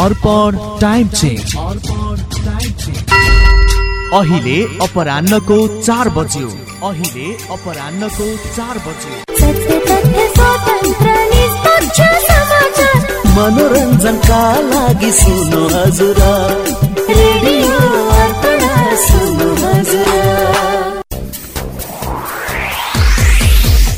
अर्पण time change. अहिले अपरान्नको चार बज्यो। अहिले अपरान्नको चार बज्यो। मनोरञ्जनका लागि सुन्नु हजुर। रेडियो।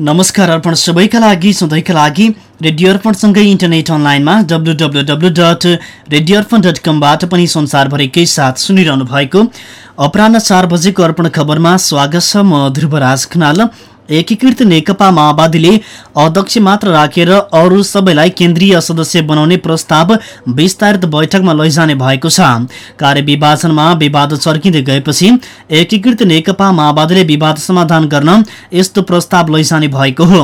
नमस्कार अर्पण सबैका लागि सधैँका लागि रेडियो अर्पणसँगै इन्टरनेट अनलाइनमा W W W dot radio Arpan dot कमबाट पनि संसारभरिकै साथ सुनिरहनु भएको अपराह चार बजेको अर्पण खबरमा स्वागत छ म ध्रुवराज खनाल। एकीकृत नेकपा माओवादीले अध्यक्ष मात्र राखेर अरू सबैलाई केन्द्रीय सदस्य बनाउने प्रस्ताव विस्तारित बैठकमा लैजाने भएको छ। कार्यविभाजनमा विवाद चर्किँदै गएपछि एकीकृत नेकपा माओवादीले विवाद समाधान गर्न यस्तो प्रस्ताव लैजाने भएको हो।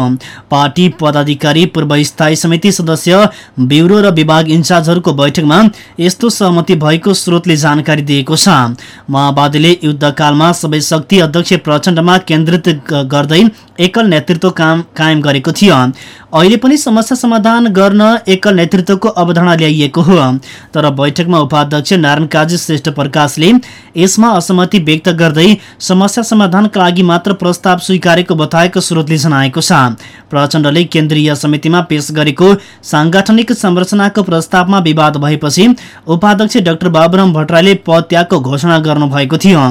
पार्टी पदाधिकारी पूर्व स्थायी समिति सदस्य ब्युरो र विभाग इन्चार्जहरूको बैठकमा यस्तो सहमति भएको स्रोतले जानकारी दिएको छ। माओवादीले युद्धकालमा सबै शक्ति अध्यक्ष प्रचण्डमा केन्द्रित गर्दै एकल नेतृत्व काम कायम गरेको थियो। अहिले पनि समस्या समाधान गर्न एकल नेतृत्वको अवधारणा ल्याइएको हो। तर बैठकमा उपाध्यक्ष नारायण काजी श्रेष्ठ प्रकाशले यसमा असहमति व्यक्त गर्दै समस्या समाधानका लागि मात्र प्रस्ताव स्वीकारेको बताएको स्रोतले जनाएको छ। प्रचण्डले केन्द्रीय समितिमा पेश गरेको साङ्गठनिक संरचनाको प्रस्तावमा विवाद भएपछि उपाध्यक्ष डाक्टर बाबुराम भट्टराईले पद त्यागको घोषणा गर्नुभएको थियो।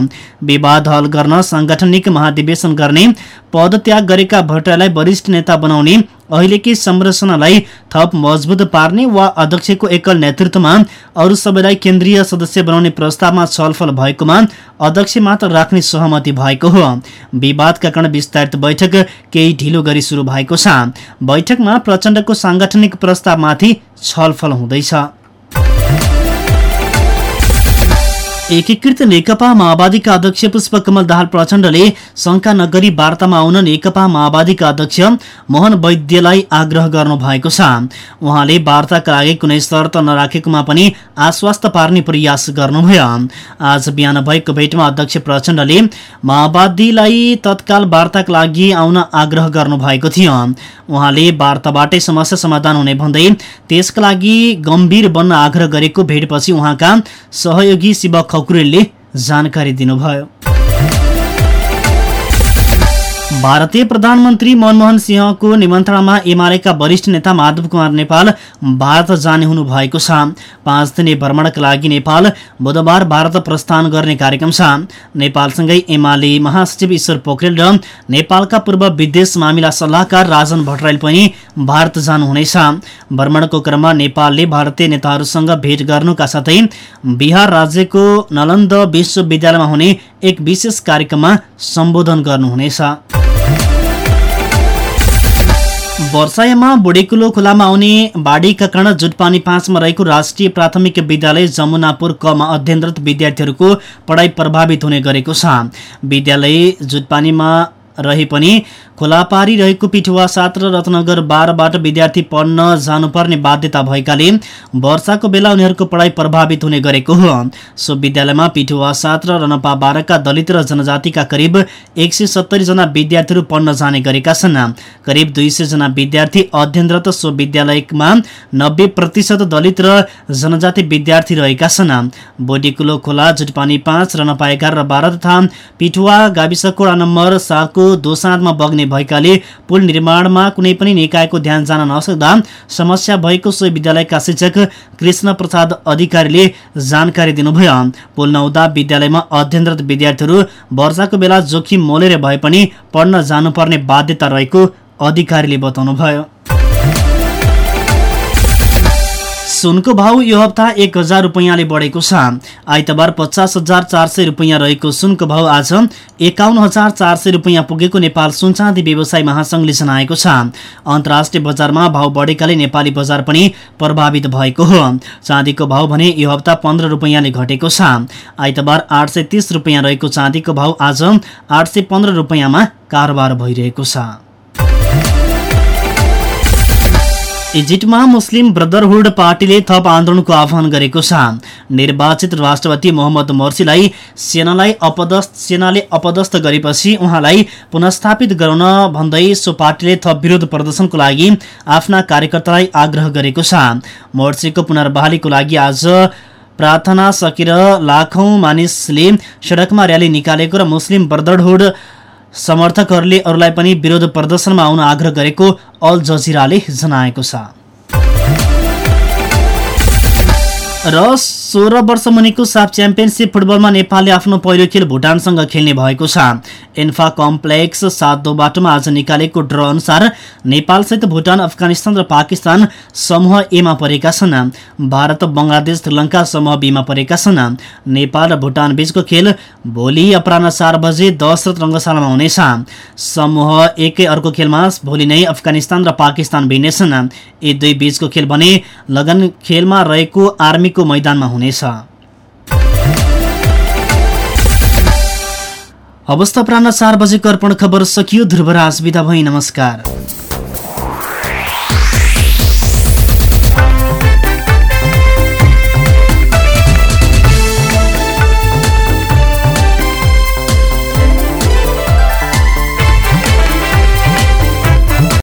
विवाद हल गर्न साङ्गठनिक महाधिवेशन गर्ने पद त्याग गरेका भट्टराईलाई वरिष्ठ नेता बनाउने अहिलेकै संरचनालाई थप मजबुत पार्ने वा अध्यक्षको एकल नेतृत्वमा अरू सबैलाई केन्द्रीय सदस्य बनाउने प्रस्तावमा छलफल भएकोमा अध्यक्ष मात्र राख्ने सहमति भएको हो। विवादका कारण विस्तारित बैठक केही ढिलो गरी सुरु भएको छ। बैठकमा प्रचण्डको साङ्गठनिक प्रस्तावमाथि छलफल हुँदैछ। एकीकृत नेकपा माओवादीका अध्यक्ष पुष्पकमल दाहाल प्रचण्डले शङ्का नगरी वार्तामा आउन नेकपा माओवादीका अध्यक्ष मोहन वैद्यलाई आग्रह गर्नु भएको छ। उहाँले वार्ताका लागि कुनै शर्त नराखेकोमा पनि आश्वस्त पार्ने प्रयास गर्नुभयो। आज बिहान भएको भेटमा अध्यक्ष प्रचण्डले माओवादीलाई तत्काल वार्ताका लागि आउन आग्रह गर्नुभएको थियो। उहाँले वार्ताबाटै समस्या समाधान हुने भन्दै त्यसका लागि गम्भीर बन्न आग्रह गरेको भेटपछि उहाँका सहयोगी शिव खकुरेलले जानकारी दिनुभयो। भारतीय प्रधानमन्त्री मनमोहन सिंहको निमन्त्रणामा एमालेका वरिष्ठ नेता माधव कुमार नेपाल भारत जाने हुनु भएको छ। पाँच दिने भ्रमणका लागि नेपाल बुधबार भारत प्रस्थान गर्ने कार्यक्रम छ। नेपालसँगै एमाले महासचिव ईश्वर पोखरेल र नेपालका पूर्व विदेश मामिला सल्लाहकार राजन भट्टराईल पनि भारत जानुहुनेछ। भ्रमणको क्रममा नेपालले भारतीय नेताहरूसँग भेट गर्नुका साथै बिहार राज्यको नलन्द विश्वविद्यालयमा हुने एक विशेष कार्यक्रममा सम्बोधन गर्नुहुनेछ। वर्षायामा बुढेकुलो खोलामा आउने बाढीका कारण जुटपानी पाँचमा रहेको राष्ट्रिय प्राथमिक विद्यालय जमुनापुर कमा अध्ययनरत विद्यार्थीहरूको पढाइ प्रभावित हुने गरेको छ। विद्यालय जुटपानीमा रहे पनि खोलापारी रहेको पिठुवा सात र रत्नगर बाह्रबाट विद्यार्थी पढ्न जानुपर्ने बाध्यता भएकाले वर्षाको बेला उनीहरूको पढाइ प्रभावित हुने गरेको हो। सो विद्यालयमा पिठुवा सात र रनपा बाह्रका दलित र जनजातिका करिब एक सय सत्तरीजना विद्यार्थीहरू पढ्न जाने गरेका छन्। करिब दुई जना विद्यार्थी अध्ययनरत सो विद्यालयमा नब्बे प्रतिशत दलित र जनजाति विद्यार्थी रहेका छन्। बोडीकुलो खोला जुटपानी पाँच रनपा एघार र बाह्र तथा पिठुवा गाविसको नम्बर सातको दोसाँधमा बग्ने हुने भएकाले पुल निर्माणमा कुनै पनि निकायको ध्यान जान नसक्दा समस्या भएको सो विद्यालयका शिक्षक कृष्ण प्रसाद अधिकारीले जानकारी दिनुभयो। पुल नहुँदा विद्यालयमा अध्ययनरत विद्यार्थीहरू वर्षाको बेला जोखिम मोलेर भए पनि पढ्न जानुपर्ने बाध्यता रहेको अधिकारीले बताउनुभयो। सुनको भाउ यो हप्ता एक हजार रुपियाँले बढेको छ। आइतबार पचास हजार चार सय रुपियाँ रहेको सुनको भाउ आज एकाउन्न हजार चार सय रुपियाँ पुगेको नेपाल सुनचाँदी व्यवसाय महासङ्घले जनाएको छ। अन्तर्राष्ट्रिय बजारमा भाउ बढेकाले नेपाली बजार पनि प्रभावित भएको हो। चाँदीको भाउ भने यो हप्ता पन्ध्र रुपियाँले घटेको छ। आइतबार आठ सय तिस रुपियाँ रहेको चाँदीको भाउ आज आठ सय पन्ध्र रुपियाँमा कारोबार भइरहेको छ। इजिप्टमा मुस्लिम ब्रदरहुड पार्टीले थप आन्दोलनको आह्वान गरेको छ। निर्वाचित राष्ट्रपति मोहम्मद मोर्सीलाई सेनालाई अपदस्थ सेनाले अपदस्थ गरेपछि उहाँलाई पुनस्थापित गराउन भन्दै सो पार्टीले थप विरोध प्रदर्शनको लागि आफ्ना कार्यकर्तालाई आग्रह गरेको छ। मोर्सीको पुनर्बहालीको लागि आज प्रार्थना सकेर लाखौं मानिसले सडकमा र्याली निकालेको र मुस्लिम ब्रदरहुड समर्थकहरूले अरूलाई पनि विरोध प्रदर्शनमा आउन आग्रह गरेको अल जजिराले जनाएको छ। सोह्र वर्ष मुनिको साफ च्याम्पियनसिप फुटबलमा नेपालले आफ्नो पहिलो खेल भुटानसँग खेल्ने भएको छ। इन्फा कम्प्लेक्स सात बाटोमा आज निकालेको ड्र अनुसार नेपालसहित भुटान अफगानिस्तान र पाकिस्तान समूह एमा परेका छन्। भारत बङ्गलादेश श्रीलङ्का समूह बीमा परेका छन्। नेपाल र भुटान बीचको खेल भोलि अपराह चार बजे दशरथ रङ्गशालामा हुनेछ। समूह एकै अर्को खेलमा भोलि नै अफगानिस्तान र पाकिस्तान भिड्नेछन् यी दुई बीचको खेल भने लगन खेलमा रहेको आर्मीको मैदानमा हुनेछ अवस्था प्राण चार बजेको अर्पण खबर सकियो ध्रुवराज विदा भई नमस्कार।